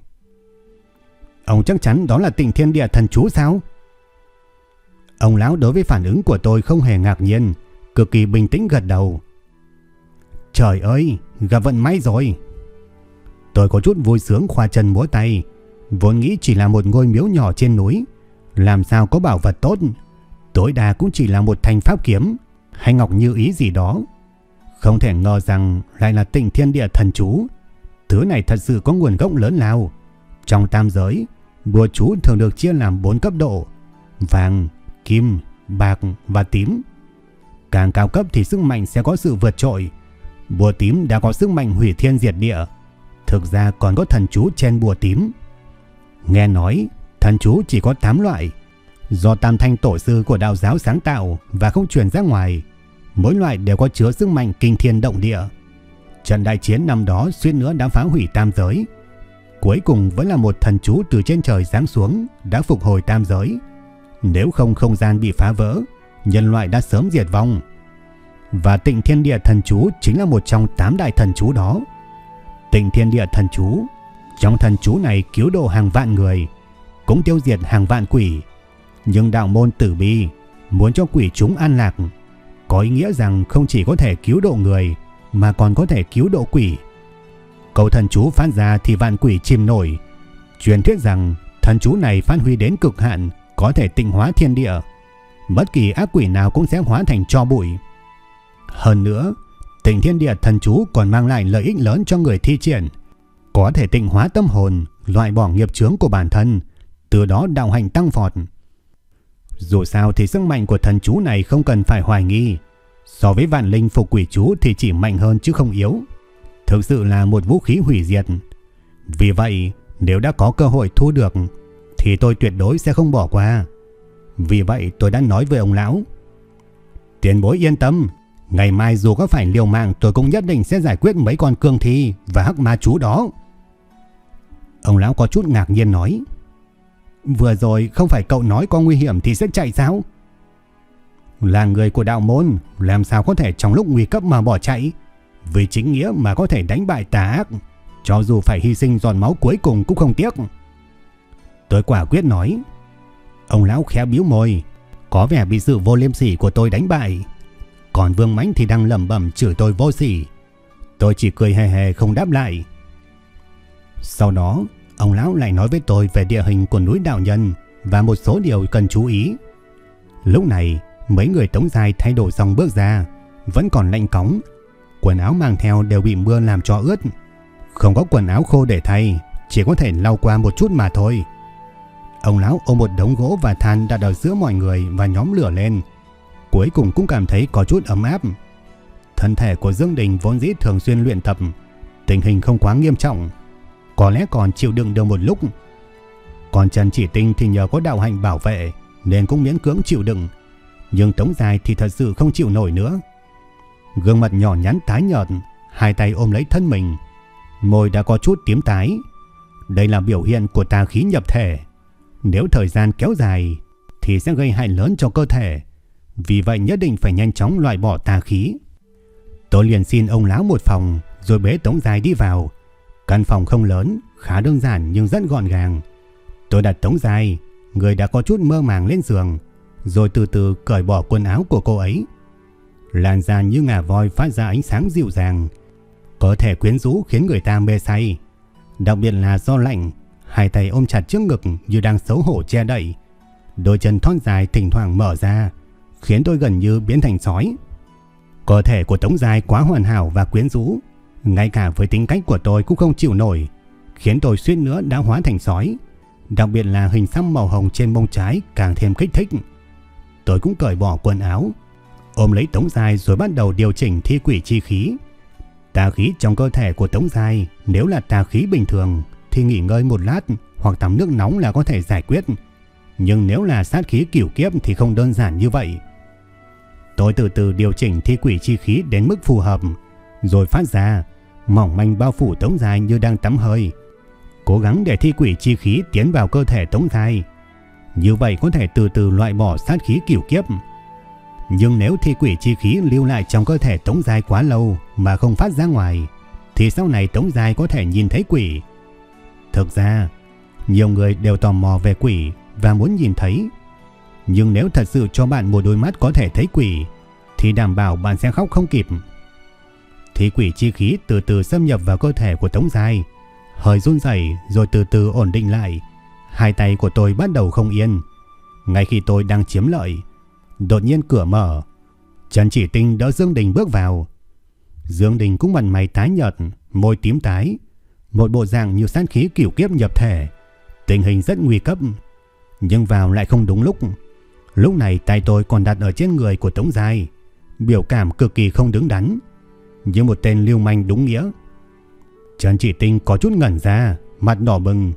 Ông chắc chắn đó là tịnh thiên địa thần chú sao? Ông lão đối với phản ứng của tôi không hề ngạc nhiên, cực kỳ bình tĩnh gật đầu. Trời ơi, gặp vận may rồi. Tôi có chút vui sướng khoa chân múa tay, vốn nghĩ chỉ là một ngôi miếu nhỏ trên núi, làm sao có bảo vật tốt, tối đa cũng chỉ là một thanh pháp kiếm hay ngọc như ý gì đó. Không thể ngờ rằng lại là tịnh thiên địa thần chú. Thứ này thật sự có nguồn gốc lớn lao. Trong tam giới, bùa chú thường được chia làm 4 cấp độ. Vàng, kim, bạc và tím. Càng cao cấp thì sức mạnh sẽ có sự vượt trội. Bùa tím đã có sức mạnh hủy thiên diệt địa. Thực ra còn có thần chú trên bùa tím. Nghe nói, thần chú chỉ có 8 loại. Do tam thanh tổ sư của đạo giáo sáng tạo và không truyền ra ngoài. Mỗi loại đều có chứa sức mạnh kinh thiên động địa. Trận đại chiến năm đó xuyên nữa đã phá hủy tam giới. Cuối cùng vẫn là một thần chú từ trên trời giáng xuống đã phục hồi tam giới. Nếu không không gian bị phá vỡ, nhân loại đã sớm diệt vong. Và tịnh thiên địa thần chú chính là một trong tám đại thần chú đó. Tịnh thiên địa thần chú, trong thần chú này cứu độ hàng vạn người. cũng tiêu diệt hàng vạn quỷ. Nhưng đạo môn tử bi muốn cho quỷ chúng an lạc, có ý nghĩa rằng không chỉ có thể cứu độ người mà còn có thể cứu độ quỷ. Câu thần chú phát ra thì vạn quỷ chìm nổi. Truyền thuyết rằng thần chú này phát huy đến cực hạn có thể tịnh hóa thiên địa. Bất kỳ ác quỷ nào cũng sẽ hóa thành cho bụi. Hơn nữa, tịnh thiên địa thần chú còn mang lại lợi ích lớn cho người thi triển. Có thể tịnh hóa tâm hồn, loại bỏ nghiệp chướng của bản thân, từ đó đạo hành tăng phọt. Dù sao thì sức mạnh của thần chú này không cần phải hoài nghi. So với vạn linh phục quỷ chú thì chỉ mạnh hơn chứ không yếu. Thực sự là một vũ khí hủy diệt. Vì vậy, nếu đã có cơ hội thu được, thì tôi tuyệt đối sẽ không bỏ qua. Vì vậy tôi đã nói với ông lão. Tiền bối yên tâm, ngày mai dù có phải liều mạng tôi cũng nhất định sẽ giải quyết mấy con cương thi và hắc ma chú đó. Ông lão có chút ngạc nhiên nói. Vừa rồi không phải cậu nói có nguy hiểm thì sẽ chạy sao? Là người của đạo môn, làm sao có thể trong lúc nguy cấp mà bỏ chạy? Vì chính nghĩa mà có thể đánh bại tà ác, cho dù phải hy sinh giòn máu cuối cùng cũng không tiếc. Tôi quả quyết nói. Ông lão khẽ biếu môi, có vẻ bị sự vô liêm sỉ của tôi đánh bại. Còn Vương Mãnh thì đang lẩm bẩm chửi tôi vô sỉ. Tôi chỉ cười hề hề không đáp lại. Sau đó, ông lão lại nói với tôi về địa hình của núi Đạo Nhân và một số điều cần chú ý. Lúc này, mấy người tống dài thay đổi xong bước ra, vẫn còn lạnh cống. Quần áo mang theo đều bị mưa làm cho ướt. Không có quần áo khô để thay, chỉ có thể lau qua một chút mà thôi. Ông lão ôm một đống gỗ và than đặt ở giữa mọi người và nhóm lửa lên. Cuối cùng cũng cảm thấy có chút ấm áp. Thân thể của Dương Đình vốn dĩ thường xuyên luyện tập, tình hình không quá nghiêm trọng, có lẽ còn chịu đựng được một lúc. Còn Trần Chỉ Tinh thì nhờ có đạo hạnh bảo vệ nên cũng miễn cưỡng chịu đựng. Nhưng Tống Dài thì thật sự không chịu nổi nữa. Gương mặt nhỏ nhắn tái nhợt, hai tay ôm lấy thân mình, môi đã có chút tím tái. Đây là biểu hiện của tà khí nhập thể. Nếu thời gian kéo dài thì sẽ gây hại lớn cho cơ thể. Vì vậy nhất định phải nhanh chóng loại bỏ tà khí. Tôi liền xin ông lão một phòng rồi bế Tống Dài đi vào. Căn phòng không lớn, khá đơn giản nhưng rất gọn gàng. Tôi đặt Tống Dài, người đã có chút mơ màng lên giường, rồi từ từ cởi bỏ quần áo của cô ấy. Làn da như ngà voi phát ra ánh sáng dịu dàng, có thể quyến rũ khiến người ta mê say. Đặc biệt là do lạnh, hai tay ôm chặt trước ngực như đang xấu hổ che đậy. Đôi chân thon dài thỉnh thoảng mở ra, khiến tôi gần như biến thành sói. Cơ thể của Tống Giai quá hoàn hảo và quyến rũ, ngay cả với tính cách của tôi cũng không chịu nổi, khiến tôi suýt nữa đã hóa thành sói. Đặc biệt là hình xăm màu hồng trên mông trái càng thêm kích thích. Tôi cũng cởi bỏ quần áo, ôm lấy Tống Giai rồi bắt đầu điều chỉnh thi quỷ chi khí. Tà khí trong cơ thể của Tống Giai nếu là tà khí bình thường thì nghỉ ngơi một lát hoặc tắm nước nóng là có thể giải quyết. Nhưng nếu là sát khí kiểu kiếp thì không đơn giản như vậy. Tôi từ từ điều chỉnh thi quỷ chi khí đến mức phù hợp, rồi phát ra, mỏng manh bao phủ Tống Giai như đang tắm hơi. Cố gắng để thi quỷ chi khí tiến vào cơ thể Tống Giai. Như vậy có thể từ từ loại bỏ sát khí kiểu kiếp. Nhưng nếu thi quỷ chi khí lưu lại trong cơ thể Tống Giai quá lâu mà không phát ra ngoài, thì sau này Tống Giai có thể nhìn thấy quỷ. Thực ra, nhiều người đều tò mò về quỷ và muốn nhìn thấy. Nhưng nếu thật sự cho bạn một đôi mắt có thể thấy quỷ, thì đảm bảo bạn sẽ khóc không kịp thì quỷ chi khí từ từ xâm nhập vào cơ thể của Tống Giai, hơi run rẩy rồi từ từ ổn định lại. Hai tay của tôi bắt đầu không yên. Ngay khi tôi đang chiếm lợi, Đột nhiên cửa mở, Trần Chỉ Tinh đỡ Dương Đình bước vào. Dương Đình cũng mặt mày tái nhợt, môi tím tái, một bộ dạng như sát khí kiểu kiếp nhập thể, tình hình rất nguy cấp, nhưng vào lại không đúng lúc. Lúc này tay tôi còn đặt ở trên người của Tống Giai, biểu cảm cực kỳ không đứng đắn, như một tên lưu manh đúng nghĩa. Trần Chỉ Tinh có chút ngẩn ra, mặt đỏ bừng.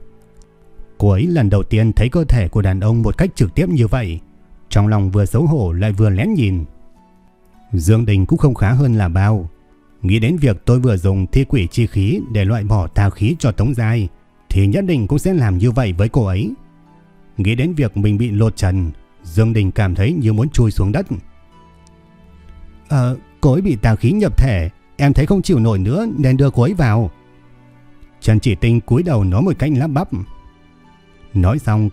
Cô ấy lần đầu tiên thấy cơ thể của đàn ông một cách trực tiếp như vậy. Trong lòng vừa xấu hổ lại vừa lén nhìn. Dương Đình cũng không khá hơn là bao. Nghĩ đến việc tôi vừa dùng thi quỷ chi khí để loại bỏ tà khí cho Tống Giai, thì nhất định cũng sẽ làm như vậy với cô ấy. Nghĩ đến việc mình bị lột trần, Dương Đình cảm thấy như muốn chui xuống đất. Ờ, cô ấy bị tà khí nhập thể, em thấy không chịu nổi nữa nên đưa cô ấy vào. Trần Chỉ Tinh cúi đầu nói một cách lắp bắp. Nói xong,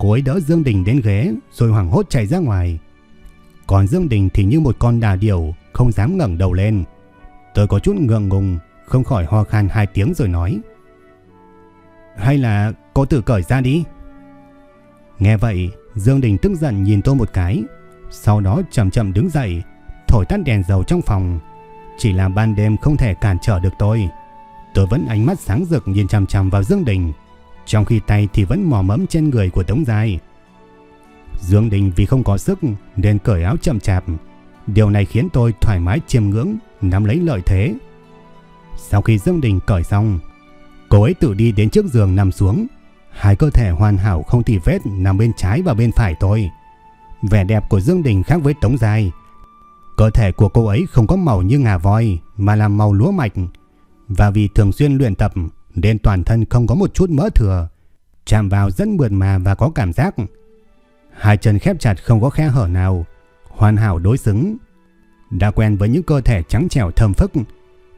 Cô ấy đỡ Dương Đình đến ghế rồi hoảng hốt chạy ra ngoài. Còn Dương Đình thì như một con đà điểu không dám ngẩng đầu lên. Tôi có chút ngượng ngùng, không khỏi ho khan hai tiếng rồi nói. Hay là cô tự cởi ra đi? Nghe vậy, Dương Đình tức giận nhìn tôi một cái, sau đó chậm chậm đứng dậy, thổi tắt đèn dầu trong phòng. Chỉ là ban đêm không thể cản trở được tôi. Tôi vẫn ánh mắt sáng rực nhìn chằm chằm vào Dương Đình, trong khi tay thì vẫn mò mẫm trên người của Tống Giai. Dương Đình vì không có sức nên cởi áo chậm chạp. Điều này khiến tôi thoải mái chiêm ngưỡng, nắm lấy lợi thế. Sau khi Dương Đình cởi xong, cô ấy tự đi đến trước giường nằm xuống. Hai cơ thể hoàn hảo không tì vết nằm bên trái và bên phải tôi. Vẻ đẹp của Dương Đình khác với Tống Giai. Cơ thể của cô ấy không có màu như ngà voi mà là màu lúa mạch. Và vì thường xuyên luyện tập nên toàn thân không có một chút mỡ thừa. Chạm vào rất mượt mà và có cảm giác. Hai chân khép chặt không có khe hở nào. Hoàn hảo đối xứng. Đã quen với những cơ thể trắng trẻo thơm phức.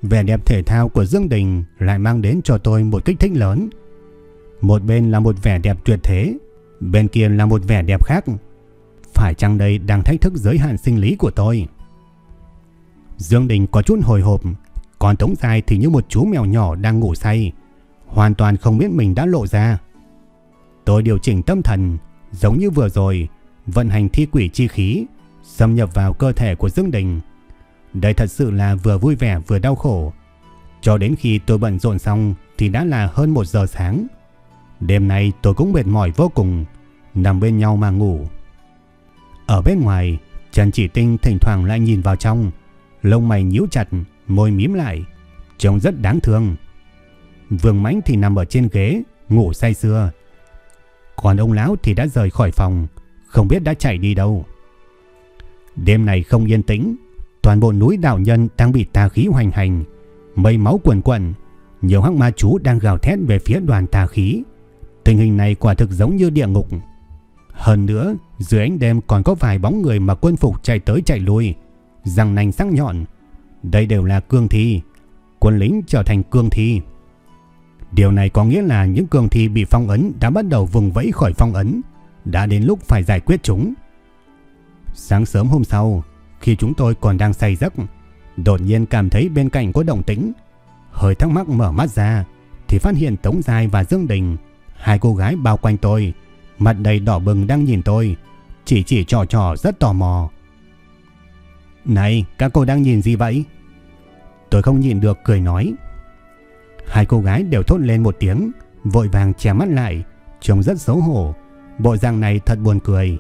Vẻ đẹp thể thao của Dương Đình lại mang đến cho tôi một kích thích lớn. Một bên là một vẻ đẹp tuyệt thế, bên kia là một vẻ đẹp khác. Phải chăng đây đang thách thức giới hạn sinh lý của tôi? Dương Đình có chút hồi hộp, còn Tống Giai thì như một chú mèo nhỏ đang ngủ say, hoàn toàn không biết mình đã lộ ra. Tôi điều chỉnh tâm thần, giống như vừa rồi, vận hành thi quỷ chi khí, xâm nhập vào cơ thể của Dương Đình. Đây thật sự là vừa vui vẻ vừa đau khổ. Cho đến khi tôi bận rộn xong thì đã là hơn một giờ sáng. Đêm nay tôi cũng mệt mỏi vô cùng, nằm bên nhau mà ngủ. Ở bên ngoài, Trần Chỉ Tinh thỉnh thoảng lại nhìn vào trong, lông mày nhíu chặt, môi mím lại, trông rất đáng thương. Vương Mãnh thì nằm ở trên ghế, ngủ say sưa. Còn ông lão thì đã rời khỏi phòng, không biết đã chạy đi đâu. Đêm này không yên tĩnh, toàn bộ núi đạo nhân đang bị tà khí hoành hành, mây máu quần quần, nhiều hắc ma chú đang gào thét về phía đoàn tà khí. Tình hình này quả thực giống như địa ngục. Hơn nữa, dưới ánh đêm còn có vài bóng người mà quân phục chạy tới chạy lui, răng nành sắc nhọn. Đây đều là cương thi, quân lính trở thành cương thi. Điều này có nghĩa là những cương thi bị phong ấn đã bắt đầu vùng vẫy khỏi phong ấn, đã đến lúc phải giải quyết chúng. Sáng sớm hôm sau, khi chúng tôi còn đang say giấc, đột nhiên cảm thấy bên cạnh có động tĩnh. Hơi thắc mắc mở mắt ra, thì phát hiện Tống Giai và Dương Đình, hai cô gái bao quanh tôi, mặt đầy đỏ bừng đang nhìn tôi, chỉ chỉ trò trò rất tò mò. Này, các cô đang nhìn gì vậy? Tôi không nhìn được cười nói. Hai cô gái đều thốt lên một tiếng, vội vàng che mắt lại, trông rất xấu hổ. Bộ dạng này thật buồn cười.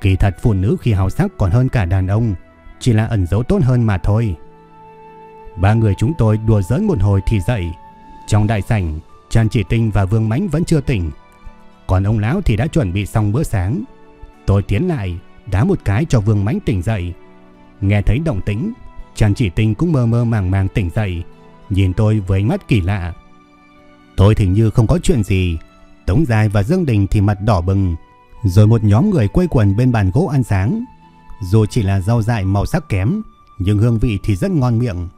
Kỳ thật phụ nữ khi hào sắc còn hơn cả đàn ông, chỉ là ẩn giấu tốt hơn mà thôi. Ba người chúng tôi đùa giỡn một hồi thì dậy. Trong đại sảnh, Trần Chỉ Tinh và Vương Mãnh vẫn chưa tỉnh. Còn ông lão thì đã chuẩn bị xong bữa sáng. Tôi tiến lại, đá một cái cho Vương Mãnh tỉnh dậy. Nghe thấy động tĩnh, chàng Chỉ Tinh cũng mơ mơ màng màng tỉnh dậy, nhìn tôi với ánh mắt kỳ lạ. Tôi thì như không có chuyện gì, Tống Dài và Dương Đình thì mặt đỏ bừng, rồi một nhóm người quây quần bên bàn gỗ ăn sáng. Dù chỉ là rau dại màu sắc kém, nhưng hương vị thì rất ngon miệng.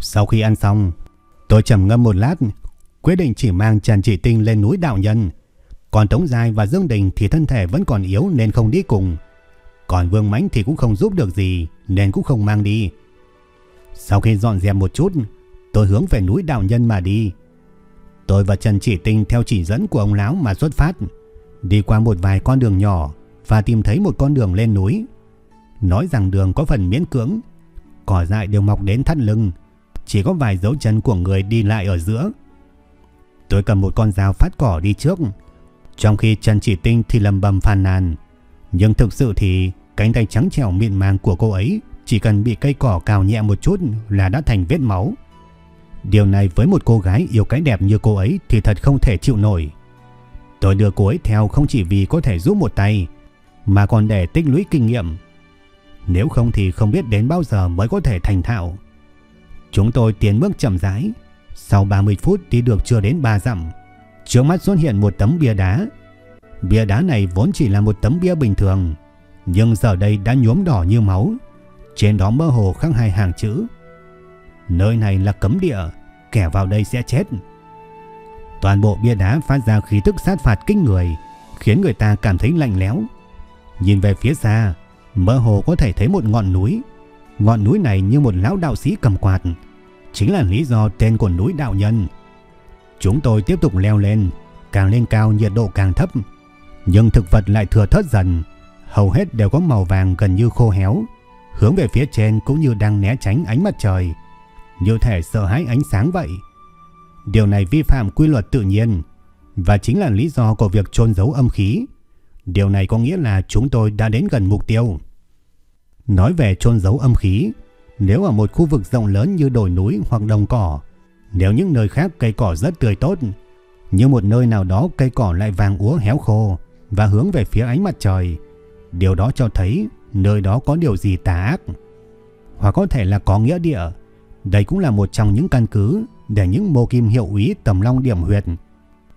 Sau khi ăn xong, tôi trầm ngâm một lát, quyết định chỉ mang Trần Chỉ Tinh lên núi đạo nhân. Còn Tống Dài và Dương Đình thì thân thể vẫn còn yếu nên không đi cùng. Còn Vương Mãnh thì cũng không giúp được gì nên cũng không mang đi. Sau khi dọn dẹp một chút, tôi hướng về núi đạo nhân mà đi. Tôi và Trần Chỉ Tinh theo chỉ dẫn của ông lão mà xuất phát, đi qua một vài con đường nhỏ và tìm thấy một con đường lên núi. Nói rằng đường có phần miễn cưỡng, cỏ dại đều mọc đến thắt lưng, chỉ có vài dấu chân của người đi lại ở giữa. Tôi cầm một con dao phát cỏ đi trước, trong khi Trần Chỉ Tinh thì lầm bầm phàn nàn. Nhưng thực sự thì cánh tay trắng trẻo mịn màng của cô ấy chỉ cần bị cây cỏ cào nhẹ một chút là đã thành vết máu. Điều này với một cô gái yêu cái đẹp như cô ấy thì thật không thể chịu nổi. Tôi đưa cô ấy theo không chỉ vì có thể giúp một tay, mà còn để tích lũy kinh nghiệm. Nếu không thì không biết đến bao giờ mới có thể thành thạo. Chúng tôi tiến bước chậm rãi, sau 30 phút đi được chưa đến 3 dặm. Trước mắt xuất hiện một tấm bia đá. Bia đá này vốn chỉ là một tấm bia bình thường, nhưng giờ đây đã nhuốm đỏ như máu. Trên đó mơ hồ khắc hai hàng chữ. Nơi này là cấm địa, kẻ vào đây sẽ chết. Toàn bộ bia đá phát ra khí tức sát phạt kinh người, khiến người ta cảm thấy lạnh lẽo. Nhìn về phía xa, mơ hồ có thể thấy một ngọn núi. Ngọn núi này như một lão đạo sĩ cầm quạt, chính là lý do tên của núi đạo nhân. Chúng tôi tiếp tục leo lên, càng lên cao nhiệt độ càng thấp, nhưng thực vật lại thừa thớt dần, hầu hết đều có màu vàng gần như khô héo, hướng về phía trên cũng như đang né tránh ánh mặt trời, như thể sợ hãi ánh sáng vậy. Điều này vi phạm quy luật tự nhiên và chính là lý do của việc chôn giấu âm khí. Điều này có nghĩa là chúng tôi đã đến gần mục tiêu. Nói về chôn giấu âm khí, nếu ở một khu vực rộng lớn như đồi núi hoặc đồng cỏ, nếu những nơi khác cây cỏ rất tươi tốt, như một nơi nào đó cây cỏ lại vàng úa héo khô và hướng về phía ánh mặt trời, điều đó cho thấy nơi đó có điều gì tà ác. Hoặc có thể là có nghĩa địa. Đây cũng là một trong những căn cứ để những mô kim hiệu úy tầm long điểm huyệt.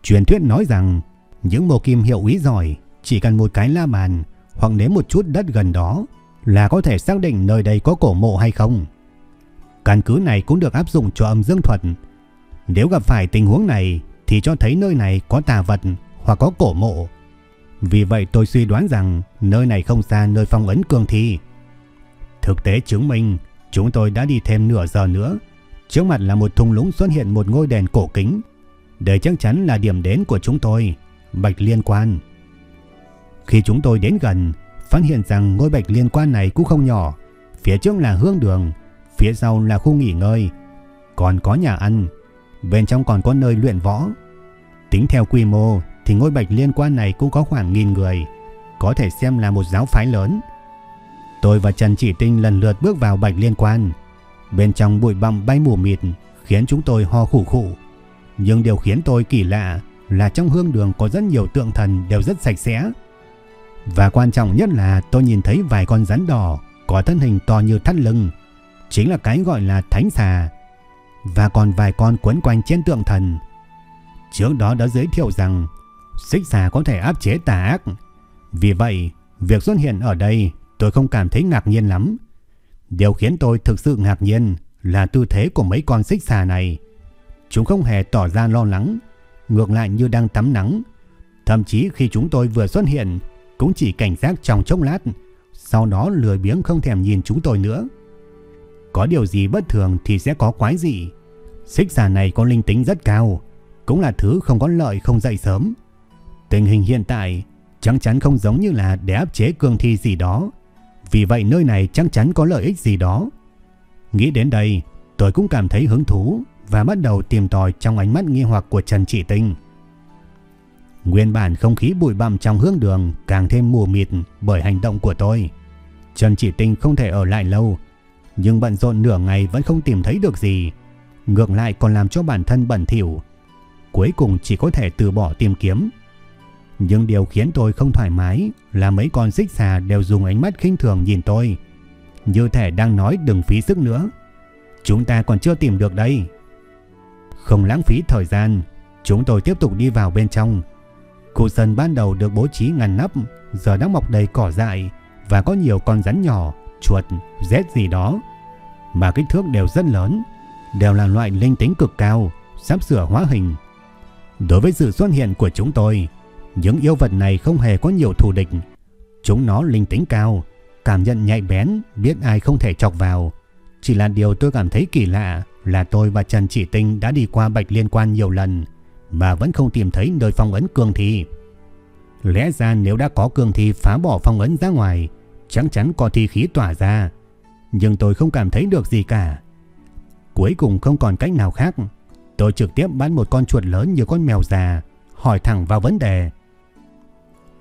Truyền thuyết nói rằng, những mô kim hiệu úy giỏi chỉ cần một cái la bàn hoặc nếm một chút đất gần đó là có thể xác định nơi đây có cổ mộ hay không. Căn cứ này cũng được áp dụng cho âm dương thuật. Nếu gặp phải tình huống này thì cho thấy nơi này có tà vật hoặc có cổ mộ. Vì vậy tôi suy đoán rằng nơi này không xa nơi phong ấn cương thi. Thực tế chứng minh chúng tôi đã đi thêm nửa giờ nữa. Trước mặt là một thung lũng xuất hiện một ngôi đèn cổ kính. Đây chắc chắn là điểm đến của chúng tôi, Bạch Liên Quan. Khi chúng tôi đến gần, phát hiện rằng ngôi Bạch Liên Quan này cũng không nhỏ. Phía trước là hương đường, phía sau là khu nghỉ ngơi, còn có nhà ăn, bên trong còn có nơi luyện võ. Tính theo quy mô thì ngôi Bạch Liên Quan này cũng có khoảng nghìn người, có thể xem là một giáo phái lớn. Tôi và Trần Chỉ Tinh lần lượt bước vào Bạch Liên Quan. Bên trong bụi bặm bay mù mịt khiến chúng tôi ho khủ khủ. Nhưng điều khiến tôi kỳ lạ là trong hương đường có rất nhiều tượng thần đều rất sạch sẽ. Và quan trọng nhất là tôi nhìn thấy vài con rắn đỏ có thân hình to như thắt lưng. Chính là cái gọi là thánh xà. Và còn vài con quấn quanh trên tượng thần. Trước đó đã giới thiệu rằng xích xà có thể áp chế tà ác. Vì vậy, việc xuất hiện ở đây tôi không cảm thấy ngạc nhiên lắm. Điều khiến tôi thực sự ngạc nhiên là tư thế của mấy con xích xà này. Chúng không hề tỏ ra lo lắng, ngược lại như đang tắm nắng. Thậm chí khi chúng tôi vừa xuất hiện, cũng chỉ cảnh giác trong chốc lát, sau đó lười biếng không thèm nhìn chúng tôi nữa. Có điều gì bất thường thì sẽ có quái gì. Xích xà này có linh tính rất cao, cũng là thứ không có lợi không dậy sớm. Tình hình hiện tại chắc chắn không giống như là để áp chế cương thi gì đó. Vì vậy nơi này chắc chắn có lợi ích gì đó. Nghĩ đến đây, tôi cũng cảm thấy hứng thú và bắt đầu tìm tòi trong ánh mắt nghi hoặc của Trần Chỉ Tinh. Nguyên bản không khí bụi bặm trong hương đường càng thêm mù mịt bởi hành động của tôi. Trần Chỉ Tinh không thể ở lại lâu, nhưng bận rộn nửa ngày vẫn không tìm thấy được gì. Ngược lại còn làm cho bản thân bẩn thỉu. Cuối cùng chỉ có thể từ bỏ tìm kiếm. Nhưng điều khiến tôi không thoải mái là mấy con xích xà đều dùng ánh mắt khinh thường nhìn tôi. Như thể đang nói đừng phí sức nữa. Chúng ta còn chưa tìm được đây. Không lãng phí thời gian, chúng tôi tiếp tục đi vào bên trong. Khu sân ban đầu được bố trí ngăn nắp, giờ đã mọc đầy cỏ dại và có nhiều con rắn nhỏ, chuột, rết gì đó. Mà kích thước đều rất lớn, đều là loại linh tính cực cao, sắp sửa hóa hình. Đối với sự xuất hiện của chúng tôi, những yêu vật này không hề có nhiều thù địch. Chúng nó linh tính cao, cảm nhận nhạy bén, biết ai không thể chọc vào. Chỉ là điều tôi cảm thấy kỳ lạ là tôi và Trần Chỉ Tinh đã đi qua Bạch Liên Quan nhiều lần mà vẫn không tìm thấy nơi phong ấn cương thi. Lẽ ra nếu đã có cương thi phá bỏ phong ấn ra ngoài, chắc chắn có thi khí tỏa ra. Nhưng tôi không cảm thấy được gì cả. Cuối cùng không còn cách nào khác. Tôi trực tiếp bắt một con chuột lớn như con mèo già, hỏi thẳng vào vấn đề.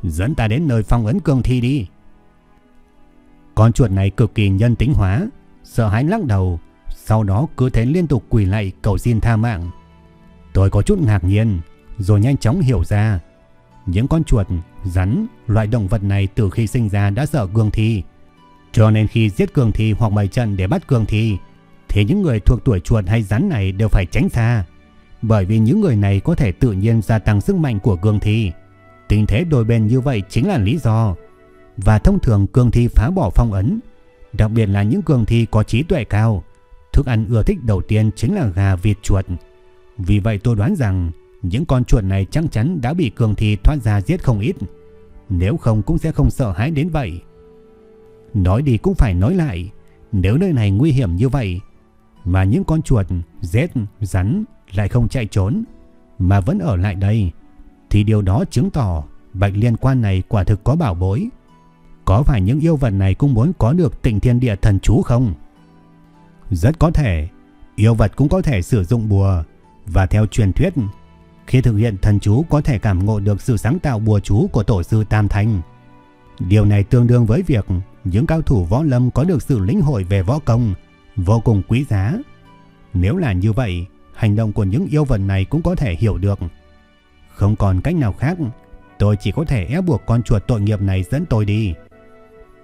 Dẫn ta đến nơi phong ấn cương thi đi. Con chuột này cực kỳ nhân tính hóa, sợ hãi lắc đầu, sau đó cứ thế liên tục quỳ lại cầu xin tha mạng. Tôi có chút ngạc nhiên, rồi nhanh chóng hiểu ra. Những con chuột, rắn, loại động vật này từ khi sinh ra đã sợ cương thi. Cho nên khi giết cương thi hoặc bày trận để bắt cương thi, thì những người thuộc tuổi chuột hay rắn này đều phải tránh xa. Bởi vì những người này có thể tự nhiên gia tăng sức mạnh của cương thi. Tình thế đôi bên như vậy chính là lý do. Và thông thường cường thi phá bỏ phong ấn, đặc biệt là những cường thi có trí tuệ cao. Thức ăn ưa thích đầu tiên chính là gà vịt chuột. Vì vậy tôi đoán rằng những con chuột này chắc chắn đã bị cường thi thoát ra giết không ít. Nếu không cũng sẽ không sợ hãi đến vậy. Nói đi cũng phải nói lại, nếu nơi này nguy hiểm như vậy, mà những con chuột, rết, rắn lại không chạy trốn, mà vẫn ở lại đây, thì điều đó chứng tỏ bạch liên quan này quả thực có bảo bối. Có phải những yêu vật này cũng muốn có được tịnh thiên địa thần chú không? Rất có thể, yêu vật cũng có thể sử dụng bùa, và theo truyền thuyết, khi thực hiện thần chú có thể cảm ngộ được sự sáng tạo bùa chú của tổ sư Tam Thanh. Điều này tương đương với việc những cao thủ võ lâm có được sự lĩnh hội về võ công vô cùng quý giá. Nếu là như vậy, hành động của những yêu vật này cũng có thể hiểu được. Không còn cách nào khác, tôi chỉ có thể ép buộc con chuột tội nghiệp này dẫn tôi đi.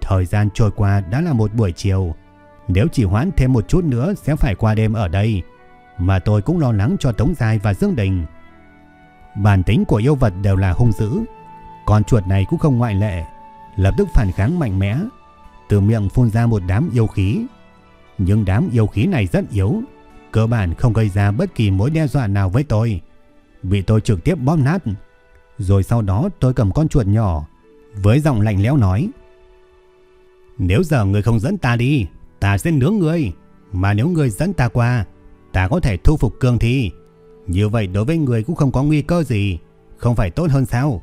Thời gian trôi qua đã là một buổi chiều. Nếu chỉ hoãn thêm một chút nữa sẽ phải qua đêm ở đây. Mà tôi cũng lo lắng cho Tống Giai và Dương Đình. Bản tính của yêu vật đều là hung dữ. Con chuột này cũng không ngoại lệ. Lập tức phản kháng mạnh mẽ. Từ miệng phun ra một đám yêu khí. Nhưng đám yêu khí này rất yếu. Cơ bản không gây ra bất kỳ mối đe dọa nào với tôi. Bị tôi trực tiếp bóp nát. Rồi sau đó tôi cầm con chuột nhỏ. Với giọng lạnh lẽo nói. Nếu giờ người không dẫn ta đi, ta sẽ nướng người. Mà nếu người dẫn ta qua, ta có thể thu phục cương thi. Như vậy đối với người cũng không có nguy cơ gì, không phải tốt hơn sao?